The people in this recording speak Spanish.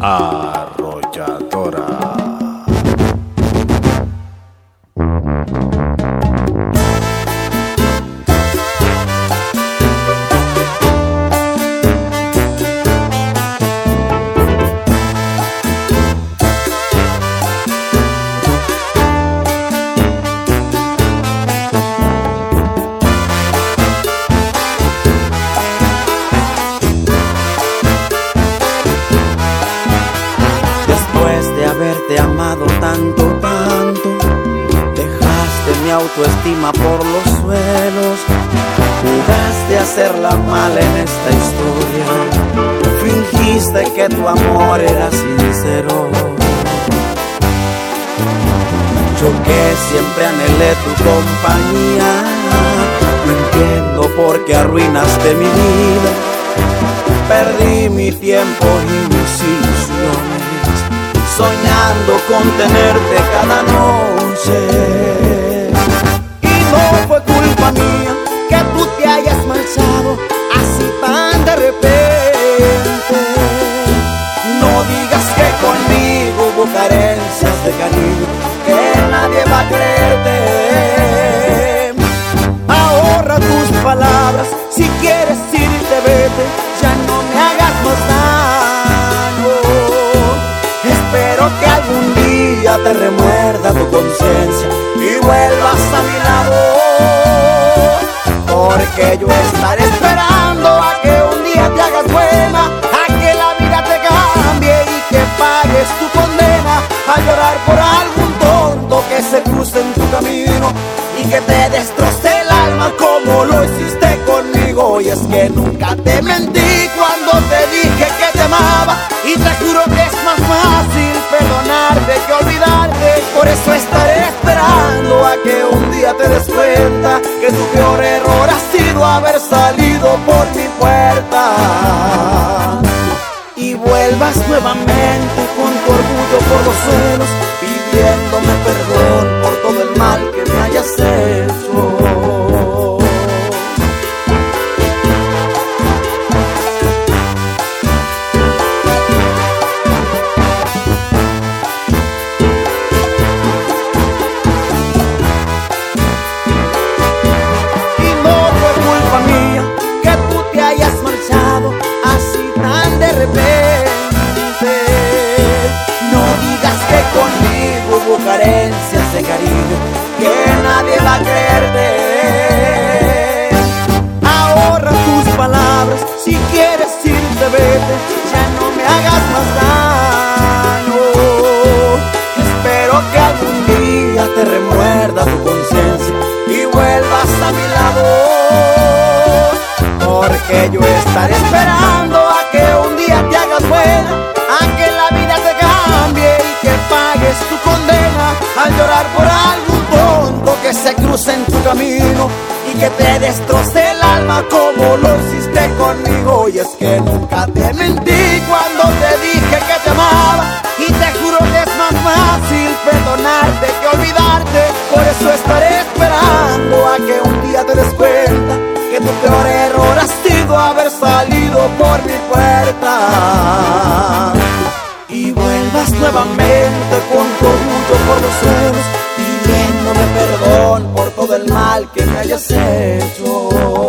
arrolladora. Tanto. Dejaste mi autoestima por los suelos. Jugaste a hacerla mal en esta historia. Fingiste que tu amor era sincero. Yo que siempre anhelé tu compañía. No entiendo por qué arruinaste mi vida. Perdí mi tiempo y mis ilusiones soñando con tenerte cada noche. Y no fue culpa mía que tú te hayas marchado así tan de repente. No digas que conmigo hubo carencias de cariño, te remuerda tu conciencia y vuelvas a mi lado. Porque yo estaré esperando a que un día te hagas buena, a que la vida te cambie y que pagues tu condena, a llorar por algún tonto que se cruce en tu camino y que te destroce el alma como lo hiciste conmigo. Y es que nunca te mentí haber salido por mi puerta. Y vuelvas nuevamente con tu orgullo por los suelos, carencias de cariño que nadie va a creerte. Ahorra tus palabras, si quieres irte, vete, ya no me hagas más daño. Espero que algún día te remuerda tu conciencia y vuelvas a mi lado. Porque yo estaré esperando a que un día te hagas buena, al llorar por algún tonto que se cruce en tu camino y que te destroce el alma como lo hiciste conmigo. Y es que nunca te mentí cuando te dije que te amaba y te juro que es más fácil perdonarte que olvidarte. Por eso estaré esperando a que un día te des cuenta que tu peor error ha sido haber salido por mi puerta y vuelvas nuevamente por los suelos, pidiéndome perdón por todo el mal que me hayas hecho.